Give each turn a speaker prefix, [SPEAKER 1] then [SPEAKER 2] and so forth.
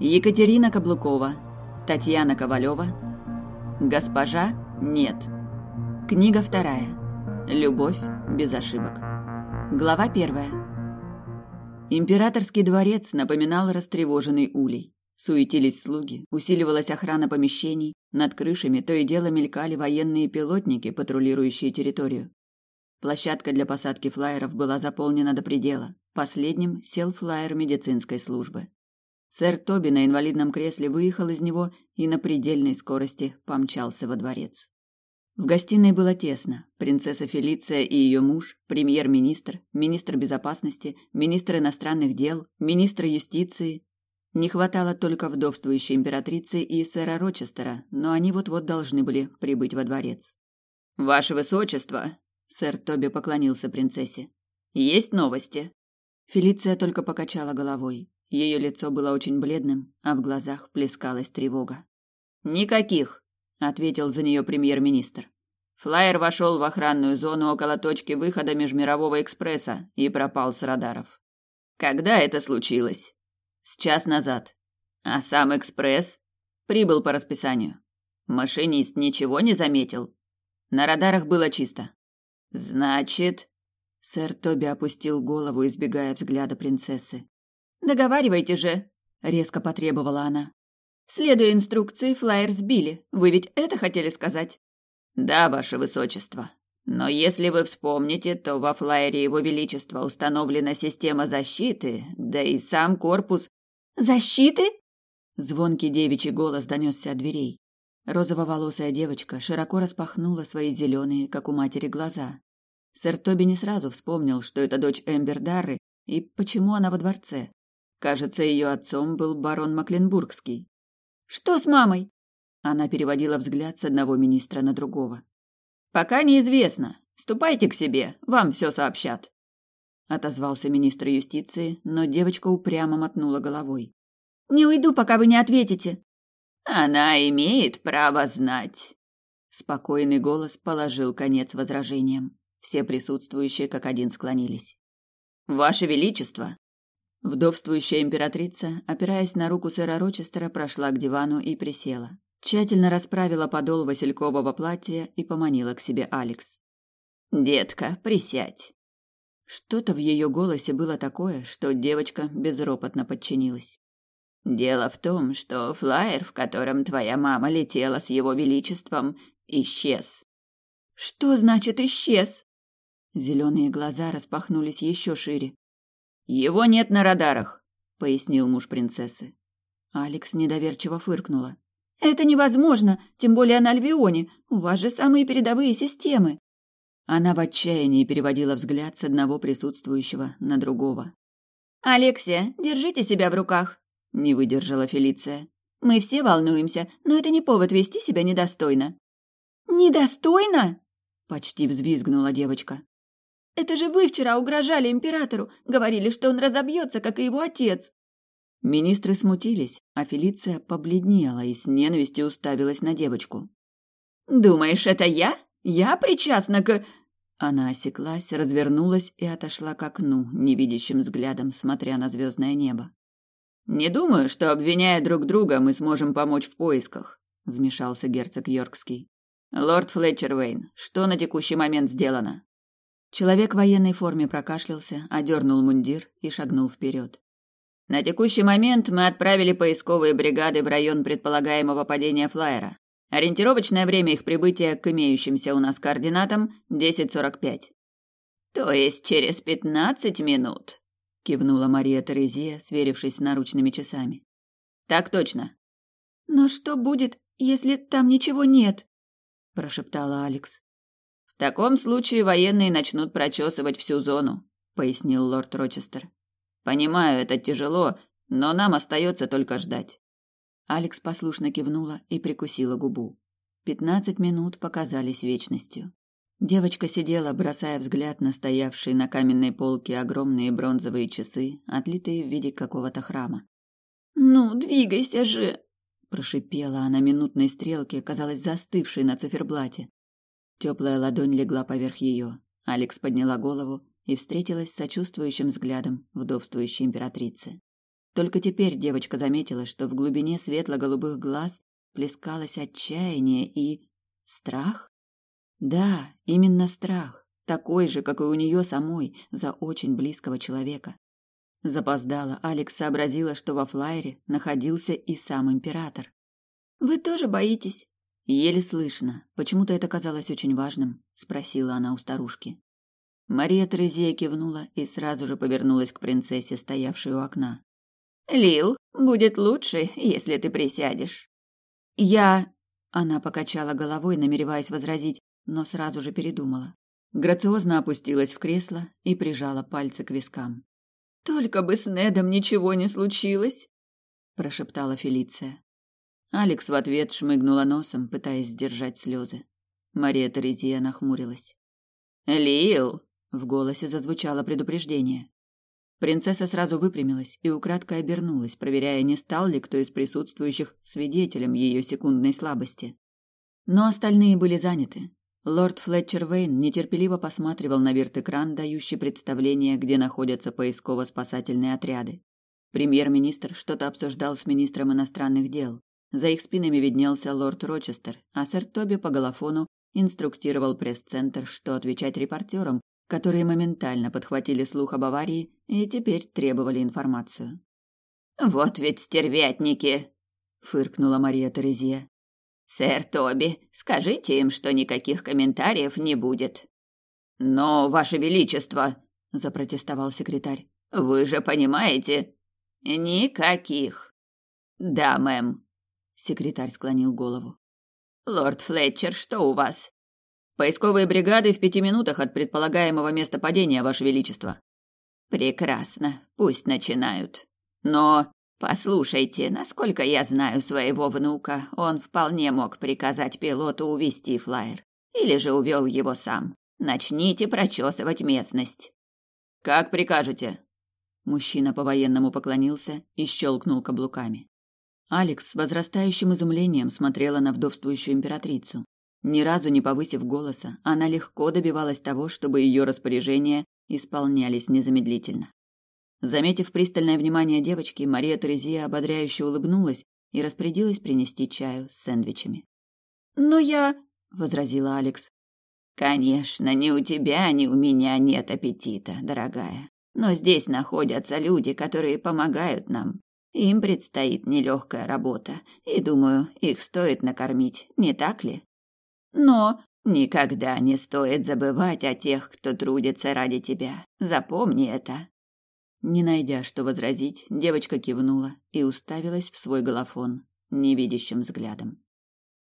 [SPEAKER 1] Екатерина Каблукова, Татьяна Ковалева, Госпожа Нет. Книга вторая. Любовь без ошибок. Глава первая. Императорский дворец напоминал растревоженный улей. Суетились слуги, усиливалась охрана помещений, над крышами то и дело мелькали военные пилотники, патрулирующие территорию. Площадка для посадки флайеров была заполнена до предела. Последним сел флайер медицинской службы. Сэр Тоби на инвалидном кресле выехал из него и на предельной скорости помчался во дворец. В гостиной было тесно. Принцесса Фелиция и ее муж, премьер-министр, министр безопасности, министр иностранных дел, министр юстиции. Не хватало только вдовствующей императрицы и сэра Рочестера, но они вот-вот должны были прибыть во дворец. «Ваше высочество!» — сэр Тоби поклонился принцессе. «Есть новости?» Фелиция только покачала головой. Ее лицо было очень бледным, а в глазах плескалась тревога. «Никаких!» – ответил за нее премьер-министр. Флайер вошел в охранную зону около точки выхода межмирового экспресса и пропал с радаров. Когда это случилось? С час назад. А сам экспресс прибыл по расписанию. Машинист ничего не заметил. На радарах было чисто. Значит, сэр Тоби опустил голову, избегая взгляда принцессы. Договаривайте же, резко потребовала она. Следуя инструкции, флайер сбили. Вы ведь это хотели сказать? Да, ваше высочество. Но если вы вспомните, то во флайере его величества установлена система защиты, да и сам корпус Защиты? Звонкий девичий голос донесся от дверей. Розово-волосая девочка широко распахнула свои зеленые, как у матери, глаза. Сэр Тоби не сразу вспомнил, что это дочь Эмбер Дарры и почему она во дворце. Кажется, ее отцом был барон Макленбургский. «Что с мамой?» Она переводила взгляд с одного министра на другого. «Пока неизвестно. Ступайте к себе, вам все сообщат», — отозвался министр юстиции, но девочка упрямо мотнула головой. «Не уйду, пока вы не ответите». «Она имеет право знать». Спокойный голос положил конец возражениям. Все присутствующие как один склонились. «Ваше Величество!» Вдовствующая императрица, опираясь на руку сэра Рочестера, прошла к дивану и присела. Тщательно расправила подол василькового платья и поманила к себе Алекс. «Детка, присядь». Что-то в ее голосе было такое, что девочка безропотно подчинилась. «Дело в том, что флаер, в котором твоя мама летела с его величеством, исчез». «Что значит исчез?» Зеленые глаза распахнулись еще шире. Его нет на радарах, пояснил муж принцессы. Алекс недоверчиво фыркнула. Это невозможно, тем более на Альвионе. У вас же самые передовые системы. Она в отчаянии переводила взгляд с одного присутствующего на другого. Алексия, держите себя в руках, не выдержала Фелиция. Мы все волнуемся, но это не повод вести себя недостойно. Недостойно? почти взвизгнула девочка. Это же вы вчера угрожали императору, говорили, что он разобьется, как и его отец. Министры смутились, а Фелиция побледнела и с ненавистью уставилась на девочку. «Думаешь, это я? Я причастна к...» Она осеклась, развернулась и отошла к окну, невидящим взглядом, смотря на звездное небо. «Не думаю, что, обвиняя друг друга, мы сможем помочь в поисках», — вмешался герцог Йоркский. «Лорд Флетчервейн, что на текущий момент сделано?» Человек в военной форме прокашлялся, одернул мундир и шагнул вперед. На текущий момент мы отправили поисковые бригады в район предполагаемого падения флайера. Ориентировочное время их прибытия к имеющимся у нас координатам 10.45. То есть через пятнадцать минут, кивнула Мария Терезия, сверившись с наручными часами. Так точно. Но что будет, если там ничего нет? прошептала Алекс. В таком случае военные начнут прочесывать всю зону, пояснил лорд Рочестер. Понимаю, это тяжело, но нам остается только ждать. Алекс послушно кивнула и прикусила губу. Пятнадцать минут показались вечностью. Девочка сидела, бросая взгляд на стоявшие на каменной полке огромные бронзовые часы, отлитые в виде какого-то храма. «Ну, двигайся же!» – прошипела она минутной стрелке, казалось застывшей на циферблате. Теплая ладонь легла поверх ее. Алекс подняла голову и встретилась с сочувствующим взглядом вдовствующей императрицы. Только теперь девочка заметила, что в глубине светло-голубых глаз плескалось отчаяние и... страх? Да, именно страх, такой же, как и у нее самой, за очень близкого человека. Запоздала, Алекс сообразила, что во флайере находился и сам император.
[SPEAKER 2] «Вы тоже боитесь?»
[SPEAKER 1] Еле слышно. Почему-то это казалось очень важным, спросила она у старушки. Мария Терезия кивнула и сразу же повернулась к принцессе, стоявшей у окна.
[SPEAKER 2] Лил, будет лучше, если ты присядешь.
[SPEAKER 1] Я она покачала головой, намереваясь возразить, но сразу же передумала. Грациозно опустилась в кресло и прижала пальцы к вискам.
[SPEAKER 2] Только бы с Недом ничего не случилось,
[SPEAKER 1] прошептала Фелиция. Алекс в ответ шмыгнула носом, пытаясь сдержать слезы. Мария Терезия нахмурилась.
[SPEAKER 2] Лил,
[SPEAKER 1] в голосе зазвучало предупреждение. Принцесса сразу выпрямилась и украдкой обернулась, проверяя, не стал ли кто из присутствующих свидетелем ее секундной слабости. Но остальные были заняты. Лорд Флетчер Вейн нетерпеливо посматривал на вирт-экран, дающий представление, где находятся поисково-спасательные отряды. Премьер-министр что-то обсуждал с министром иностранных дел. За их спинами виднелся лорд Рочестер, а сэр Тоби по голофону инструктировал пресс-центр, что отвечать репортерам, которые моментально подхватили слух об аварии и теперь требовали информацию.
[SPEAKER 2] «Вот ведь стервятники!» — фыркнула Мария Терезия. «Сэр Тоби, скажите им, что никаких комментариев не будет». «Но, Ваше Величество», — запротестовал секретарь, — «вы же понимаете...» «Никаких». «Да, мэм», — секретарь склонил голову. «Лорд Флетчер, что у вас?»
[SPEAKER 1] «Поисковые бригады в пяти минутах от предполагаемого места падения, Ваше Величество».
[SPEAKER 2] «Прекрасно, пусть начинают. Но Послушайте, насколько я знаю своего внука, он вполне мог приказать пилоту увести флайер. Или же увел его сам. Начните прочесывать местность.
[SPEAKER 1] Как прикажете. Мужчина по-военному поклонился и щелкнул каблуками. Алекс с возрастающим изумлением смотрела на вдовствующую императрицу. Ни разу не повысив голоса, она легко добивалась того, чтобы ее распоряжения исполнялись незамедлительно. Заметив пристальное внимание девочки, Мария Терезия ободряюще улыбнулась и распорядилась принести чаю с сэндвичами.
[SPEAKER 2] «Но я...»
[SPEAKER 1] — возразила Алекс.
[SPEAKER 2] «Конечно, ни у тебя, ни у меня нет аппетита, дорогая. Но здесь находятся люди, которые помогают нам. Им предстоит нелегкая работа, и, думаю, их стоит накормить, не так ли? Но никогда не стоит забывать о тех, кто трудится ради тебя. Запомни это».
[SPEAKER 1] Не найдя, что возразить, девочка кивнула и уставилась в свой голофон невидящим взглядом.